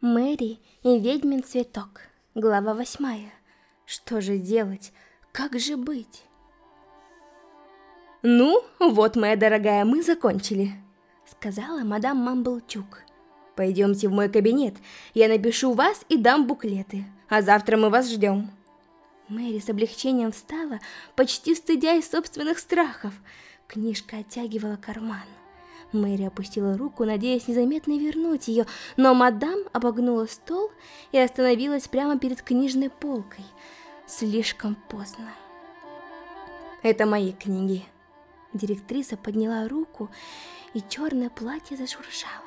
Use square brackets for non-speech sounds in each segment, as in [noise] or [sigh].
Мэри и ведьмин цветок. Глава восьмая. Что же делать? Как же быть? «Ну, вот, моя дорогая, мы закончили», — сказала мадам Мамблчук. «Пойдемте в мой кабинет, я напишу вас и дам буклеты, а завтра мы вас ждем». Мэри с облегчением встала, почти стыдясь собственных страхов. Книжка оттягивала карман. Мэри опустила руку, надеясь незаметно вернуть ее, но мадам обогнула стол и остановилась прямо перед книжной полкой. Слишком поздно. «Это мои книги», Директриса подняла руку, и черное платье зашуршало.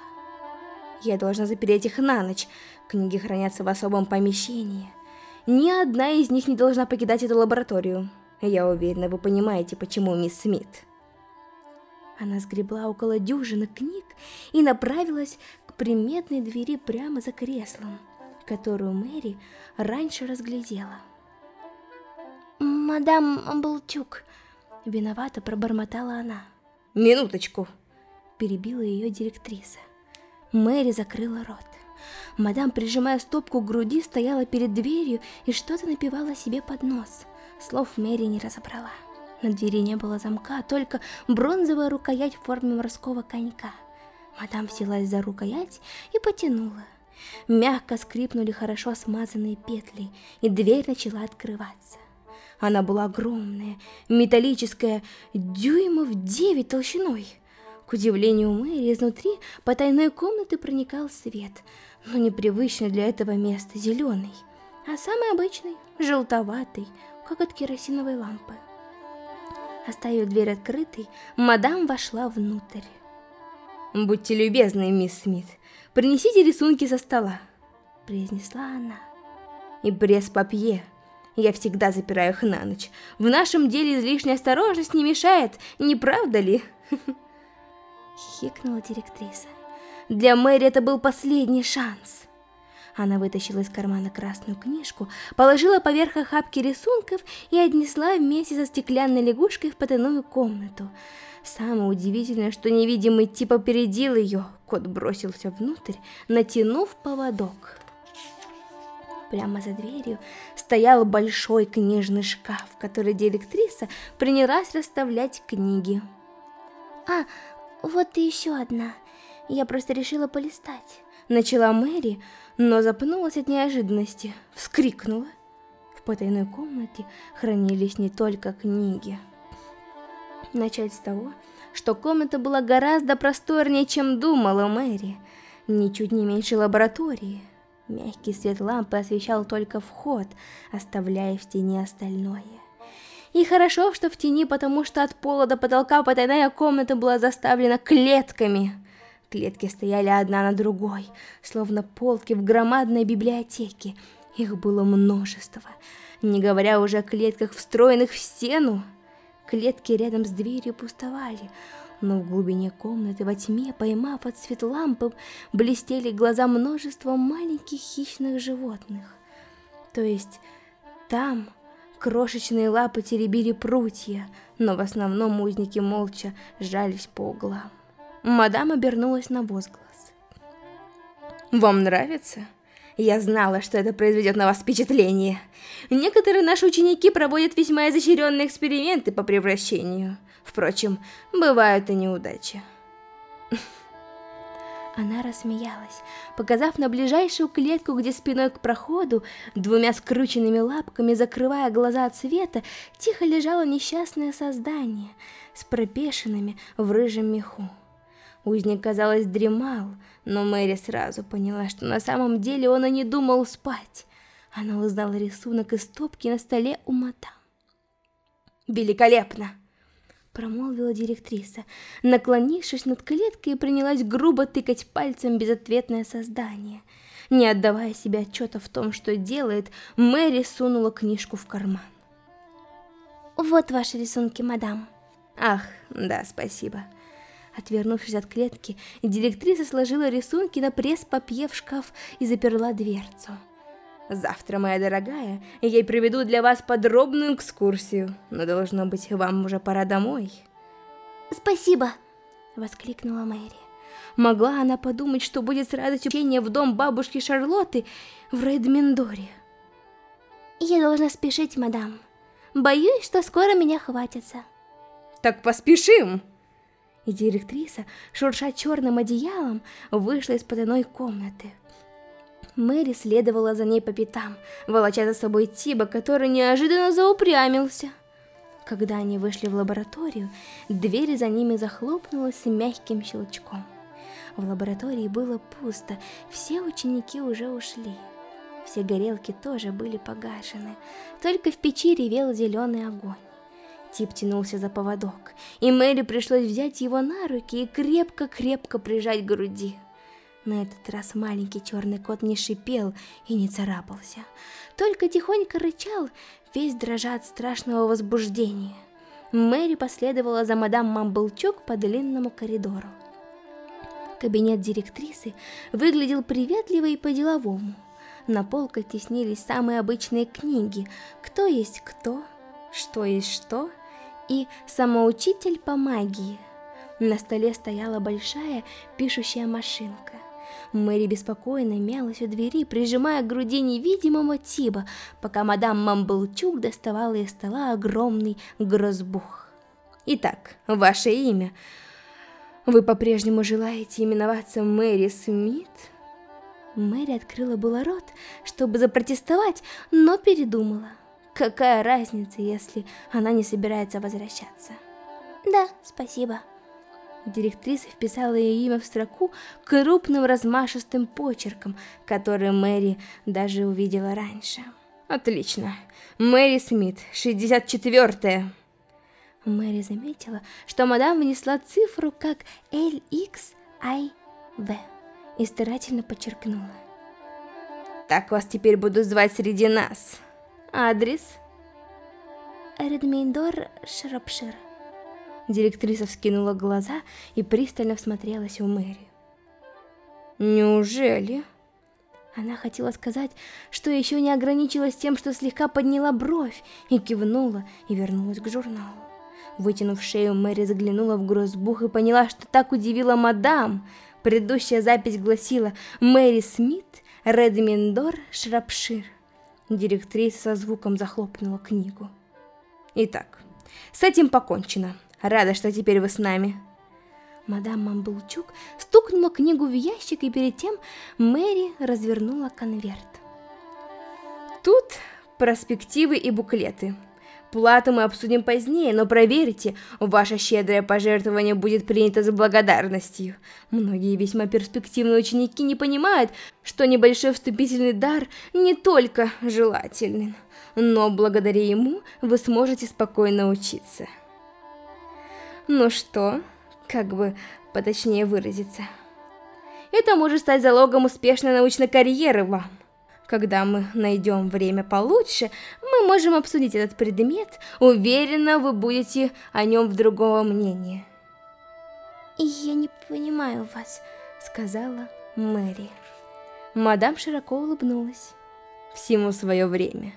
Я должна запереть их на ночь. Книги хранятся в особом помещении. Ни одна из них не должна покидать эту лабораторию. Я уверена, вы понимаете, почему, мисс Смит. Она сгребла около дюжины книг и направилась к приметной двери прямо за креслом, которую Мэри раньше разглядела. «Мадам Болтюк», Виновато пробормотала она. «Минуточку!» Перебила ее директриса. Мэри закрыла рот. Мадам, прижимая стопку к груди, стояла перед дверью и что-то напевала себе под нос. Слов Мэри не разобрала. На двери не было замка, только бронзовая рукоять в форме морского конька. Мадам взялась за рукоять и потянула. Мягко скрипнули хорошо смазанные петли, и дверь начала открываться. Она была огромная, металлическая, дюймов девять толщиной. К удивлению Мэри, изнутри по тайной комнаты проникал свет, но непривычный для этого места зеленый, а самый обычный, желтоватый, как от керосиновой лампы. Оставив дверь открытой, мадам вошла внутрь. «Будьте любезны, мисс Смит, принесите рисунки со стола», — произнесла она. «И пресс-папье, я всегда запираю их на ночь. В нашем деле излишняя осторожность не мешает, не правда ли? [laughs] Хихикнула директриса. Для Мэри это был последний шанс. Она вытащила из кармана красную книжку, положила поверх охапки рисунков и отнесла вместе со стеклянной лягушкой в потайную комнату. Самое удивительное, что невидимый тип опередил ее. Кот бросился внутрь, натянув поводок. Прямо за дверью стоял большой книжный шкаф, в который директриса принялась расставлять книги. «А, вот и еще одна. Я просто решила полистать». Начала Мэри, но запнулась от неожиданности, вскрикнула. В потайной комнате хранились не только книги. Начать с того, что комната была гораздо просторнее, чем думала Мэри, ничуть не меньше лаборатории. Мягкий свет лампы освещал только вход, оставляя в тени остальное. И хорошо, что в тени, потому что от пола до потолка потайная комната была заставлена клетками. Клетки стояли одна на другой, словно полки в громадной библиотеке. Их было множество, не говоря уже о клетках, встроенных в стену. Клетки рядом с дверью пустовали, но в глубине комнаты во тьме, поймав от свет лампы, блестели глаза множества маленьких хищных животных. То есть там крошечные лапы теребили прутья, но в основном узники молча сжались по углам. Мадам обернулась на возглас. «Вам нравится?» Я знала, что это произведет на вас впечатление. Некоторые наши ученики проводят весьма изощренные эксперименты по превращению. Впрочем, бывают и неудачи. Она рассмеялась, показав на ближайшую клетку, где спиной к проходу, двумя скрученными лапками, закрывая глаза от света, тихо лежало несчастное создание с пропешинами в рыжем меху. Узник, казалось, дремал, но Мэри сразу поняла, что на самом деле он и не думал спать. Она узнала рисунок из стопки на столе у мадам. «Великолепно!» Промолвила директриса, наклонившись над клеткой, и принялась грубо тыкать пальцем безответное создание. Не отдавая себе отчета в том, что делает, Мэри сунула книжку в карман. «Вот ваши рисунки, мадам». «Ах, да, спасибо». Отвернувшись от клетки, директриса сложила рисунки на пресс-папье в шкаф и заперла дверцу. Завтра, моя дорогая, я проведу для вас подробную экскурсию, но должно быть, вам уже пора домой. Спасибо, воскликнула Мэри. Могла она подумать, что будет с радостью в дом бабушки Шарлотты в Рейдмендоре? Я должна спешить, мадам. Боюсь, что скоро меня хватится. Так поспешим! И директриса, шурша черным одеялом, вышла из потайной комнаты. Мэри следовала за ней по пятам, волоча за собой Тиба, который неожиданно заупрямился. Когда они вышли в лабораторию, дверь за ними захлопнулась с мягким щелчком. В лаборатории было пусто, все ученики уже ушли. Все горелки тоже были погашены, только в печи ревел зеленый огонь. Тип тянулся за поводок, и Мэри пришлось взять его на руки и крепко-крепко прижать к груди. На этот раз маленький черный кот не шипел и не царапался, только тихонько рычал, весь дрожа от страшного возбуждения. Мэри последовала за мадам Мамблчук по длинному коридору. Кабинет директрисы выглядел приветливо и по-деловому. На полках теснились самые обычные книги «Кто есть кто», «Что есть что» и «Самоучитель по магии». На столе стояла большая пишущая машинка. Мэри беспокойно мялась у двери, прижимая к груди невидимого Тиба, пока мадам Мамблчук доставала из стола огромный грозбух. «Итак, ваше имя. Вы по-прежнему желаете именоваться Мэри Смит?» Мэри открыла было рот, чтобы запротестовать, но передумала. Какая разница, если она не собирается возвращаться? Да, спасибо. Директриса вписала ее имя в строку крупным размашистым почерком, который Мэри даже увидела раньше. Отлично. Мэри Смит, 64-я. Мэри заметила, что мадам внесла цифру как LXIV и старательно подчеркнула. Так вас теперь буду звать среди нас. Адрес? Редмейндор, Шропшир. Директриса вскинула глаза и пристально всмотрелась в Мэри. «Неужели?» Она хотела сказать, что еще не ограничилась тем, что слегка подняла бровь и кивнула и вернулась к журналу. Вытянув шею, Мэри заглянула в грозбух и поняла, что так удивила мадам. Предыдущая запись гласила «Мэри Смит, Редминдор, Шрапшир». Директриса со звуком захлопнула книгу. «Итак, с этим покончено. Рада, что теперь вы с нами. Мадам Мамблчук стукнула книгу в ящик, и перед тем Мэри развернула конверт. Тут перспективы и буклеты. Плату мы обсудим позднее, но проверьте, ваше щедрое пожертвование будет принято с благодарностью. Многие весьма перспективные ученики не понимают, что небольшой вступительный дар не только желателен, но благодаря ему вы сможете спокойно учиться. Ну что, как бы поточнее выразиться. Это может стать залогом успешной научной карьеры вам. Когда мы найдем время получше, мы можем обсудить этот предмет. Уверена, вы будете о нем в другого мнения. «Я не понимаю вас», — сказала Мэри. Мадам широко улыбнулась. «Всему свое время.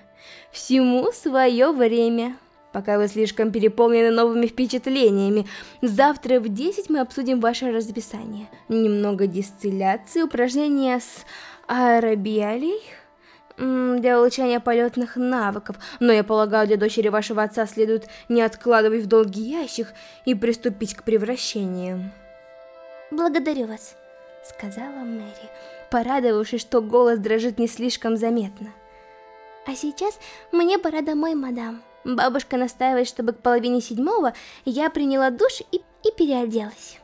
Всему свое время» пока вы слишком переполнены новыми впечатлениями. Завтра в 10 мы обсудим ваше расписание. Немного дистилляции, упражнения с аэробиалей для улучшения полетных навыков, но я полагаю, для дочери вашего отца следует не откладывать в долгий ящик и приступить к превращениям. «Благодарю вас», — сказала Мэри, порадовавшись, что голос дрожит не слишком заметно. «А сейчас мне пора домой, мадам». Бабушка настаивает, чтобы к половине седьмого я приняла душ и, и переоделась.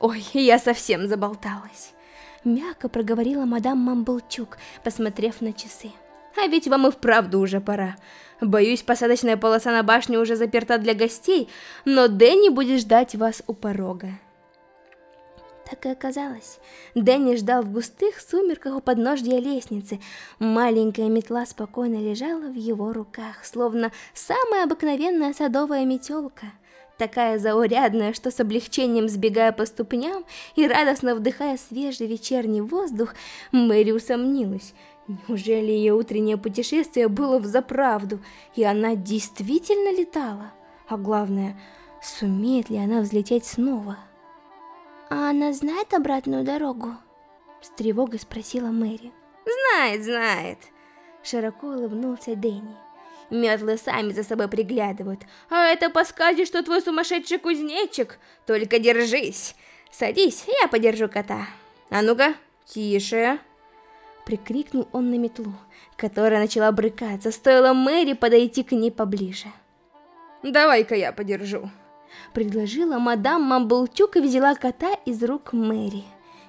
Ой, я совсем заболталась. Мягко проговорила мадам Мамблчук, посмотрев на часы. А ведь вам и вправду уже пора. Боюсь, посадочная полоса на башне уже заперта для гостей, но Дэнни будет ждать вас у порога. Так и оказалось. Дэнни ждал в густых сумерках у подножья лестницы. Маленькая метла спокойно лежала в его руках, словно самая обыкновенная садовая метелка. Такая заурядная, что с облегчением сбегая по ступням и радостно вдыхая свежий вечерний воздух, Мэри усомнилась. Неужели ее утреннее путешествие было взаправду, и она действительно летала? А главное, сумеет ли она взлететь снова? А она знает обратную дорогу? С тревогой спросила Мэри. Знает, знает. Широко улыбнулся Дэнни. Метлы сами за собой приглядывают. А это подскажет, что твой сумасшедший кузнечик. Только держись. Садись, я подержу кота. А ну-ка, тише. Прикрикнул он на метлу, которая начала брыкаться, стоило Мэри подойти к ней поближе. «Давай-ка я подержу», — предложила мадам Мамблчук и взяла кота из рук Мэри.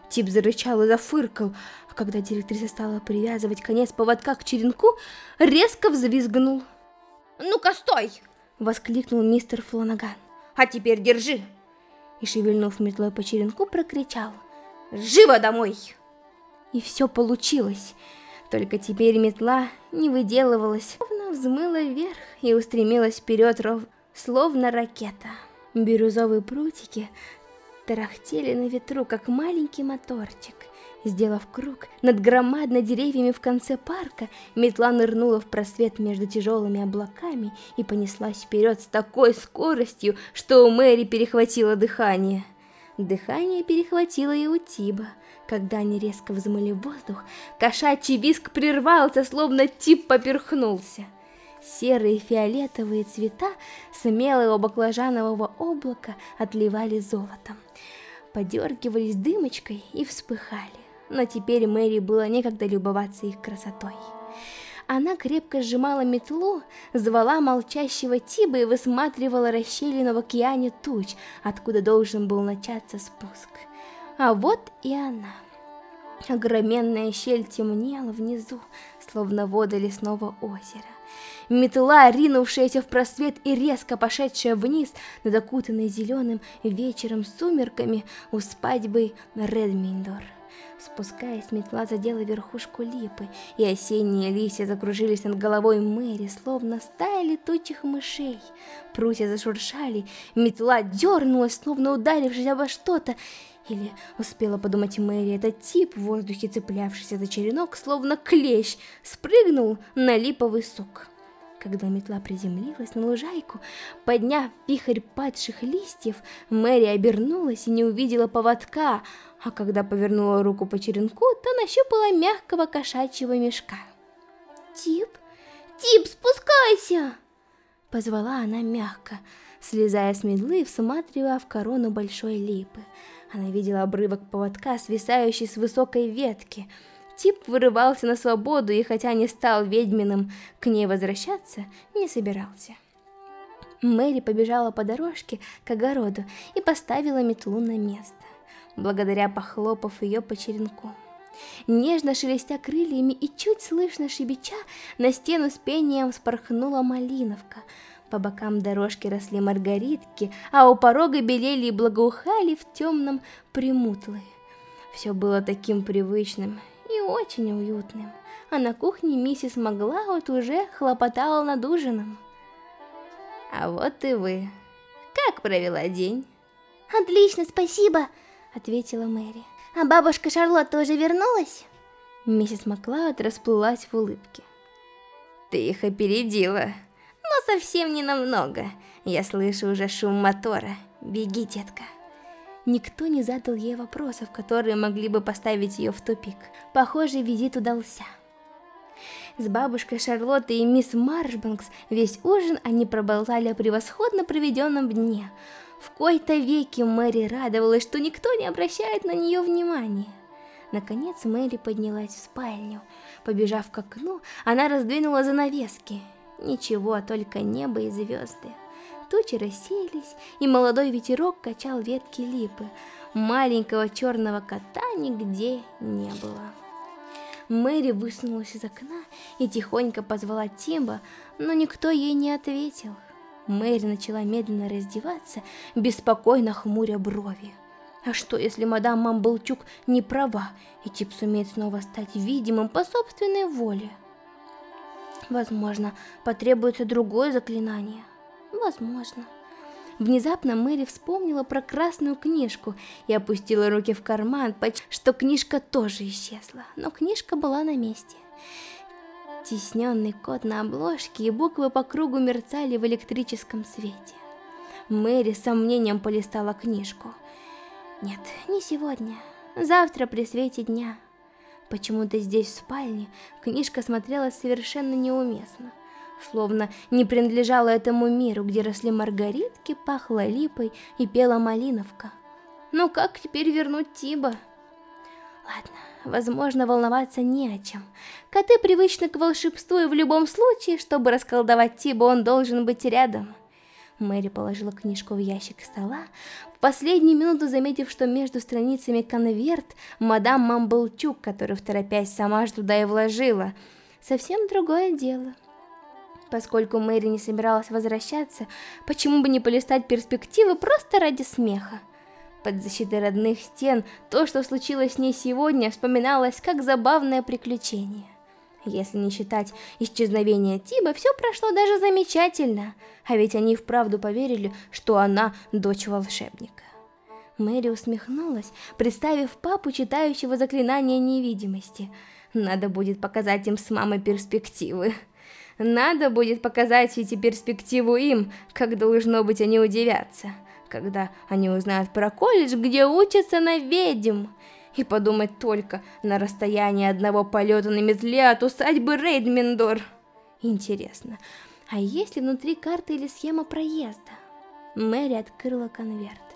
Тип зарычал и зафыркал, когда директриса стала привязывать конец поводка к черенку, резко взвизгнул. «Ну-ка, стой!» — воскликнул мистер Фланаган. «А теперь держи!» И, шевельнув метлой по черенку, прокричал. «Живо домой!» И все получилось. Только теперь метла не выделывалась, словно взмыла вверх и устремилась вперед, ров... словно ракета. Бирюзовые прутики тарахтели на ветру, как маленький моторчик. Сделав круг над громадно деревьями в конце парка, метла нырнула в просвет между тяжелыми облаками и понеслась вперед с такой скоростью, что у Мэри перехватило дыхание. Дыхание перехватило и у Тиба. Когда они резко взмыли воздух, кошачий виск прервался, словно Тиб поперхнулся. Серые и фиолетовые цвета смелого баклажанового облака отливали золотом, подергивались дымочкой и вспыхали. Но теперь Мэри было некогда любоваться их красотой. Она крепко сжимала метлу, звала молчащего Тиба и высматривала расщелину в океане туч, откуда должен был начаться спуск. А вот и она. Огроменная щель темнела внизу, словно вода лесного озера. Метла, ринувшаяся в просвет и резко пошедшая вниз над окутанной зеленым вечером сумерками у усадьбой Редминдор. Спускаясь, метла задела верхушку липы, и осенние листья закружились над головой Мэри, словно стая летучих мышей. Прутья зашуршали, метла дернулась, словно ударившись обо что-то, или, успела подумать Мэри, этот тип в воздухе, цеплявшийся за черенок, словно клещ, спрыгнул на липовый сук. Когда метла приземлилась на лужайку, подняв вихрь падших листьев, Мэри обернулась и не увидела поводка, а когда повернула руку по черенку, то нащупала мягкого кошачьего мешка. «Тип? Тип, спускайся!» Позвала она мягко, слезая с медлы и всматривая в корону большой липы. Она видела обрывок поводка, свисающий с высокой ветки. Тип вырывался на свободу и, хотя не стал ведьминым, к ней возвращаться не собирался. Мэри побежала по дорожке к огороду и поставила метлу на место, благодаря похлопав ее по черенку. Нежно шелестя крыльями и чуть слышно шибича, на стену с пением спорхнула малиновка – по бокам дорожки росли маргаритки, а у порога белели и благоухали в темном примутлы. Все было таким привычным очень уютным, а на кухне миссис Маглаут уже хлопотала над ужином. «А вот и вы. Как провела день?» «Отлично, спасибо!» — ответила Мэри. «А бабушка Шарлотта уже вернулась?» Миссис Маклауд расплылась в улыбке. «Ты их опередила!» но совсем не намного. Я слышу уже шум мотора. Беги, детка. Никто не задал ей вопросов, которые могли бы поставить ее в тупик. Похоже, визит удался. С бабушкой Шарлоттой и мисс Маршбанкс весь ужин они проболтали о превосходно проведенном дне. В кои-то веки Мэри радовалась, что никто не обращает на нее внимания. Наконец Мэри поднялась в спальню. Побежав к окну, она раздвинула занавески. Ничего, только небо и звезды. Тучи рассеялись, и молодой ветерок качал ветки липы. Маленького черного кота нигде не было. Мэри высунулась из окна и тихонько позвала Тимба, но никто ей не ответил. Мэри начала медленно раздеваться, беспокойно хмуря брови. А что, если мадам Мамблчук не права, и Тип сумеет снова стать видимым по собственной воле? Возможно, потребуется другое заклинание. Возможно. Внезапно Мэри вспомнила про красную книжку и опустила руки в карман, что книжка тоже исчезла, но книжка была на месте. Тесненный код на обложке и буквы по кругу мерцали в электрическом свете. Мэри с сомнением полистала книжку. Нет, не сегодня. Завтра при свете дня. Почему-то здесь, в спальне, книжка смотрелась совершенно неуместно. Словно не принадлежала этому миру, где росли маргаритки, пахло липой и пела малиновка. Ну как теперь вернуть Тиба? Ладно, возможно, волноваться не о чем. Коты привычны к волшебству, и в любом случае, чтобы расколдовать Тиба, он должен быть рядом. Мэри положила книжку в ящик стола, в последнюю минуту заметив, что между страницами конверт мадам Мамблчук, которую в торопясь сама же туда и вложила. Совсем другое дело. Поскольку Мэри не собиралась возвращаться, почему бы не полистать перспективы просто ради смеха? Под защитой родных стен, то, что случилось с ней сегодня, вспоминалось как забавное приключение. Если не считать исчезновения Тиба, все прошло даже замечательно, а ведь они вправду поверили, что она дочь волшебника. Мэри усмехнулась, представив папу, читающего заклинание невидимости. Надо будет показать им с мамой перспективы. Надо будет показать эти перспективу им, как должно быть они удивятся, когда они узнают про колледж, где учатся на ведьм. И подумать только, на расстоянии одного полета на метле от усадьбы Рейдминдор. Интересно, а есть ли внутри карта или схема проезда? Мэри открыла конверт.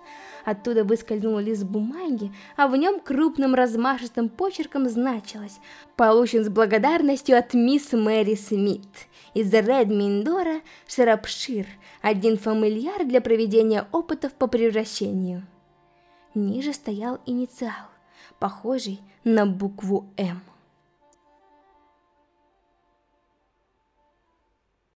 Оттуда выскользнул лист бумаги, а в нем крупным размашистым почерком значилось «Получен с благодарностью от мисс Мэри Смит из Редминдора, Шрапшир, один фамильяр для проведения опытов по превращению». Ниже стоял инициал похожий на букву «М».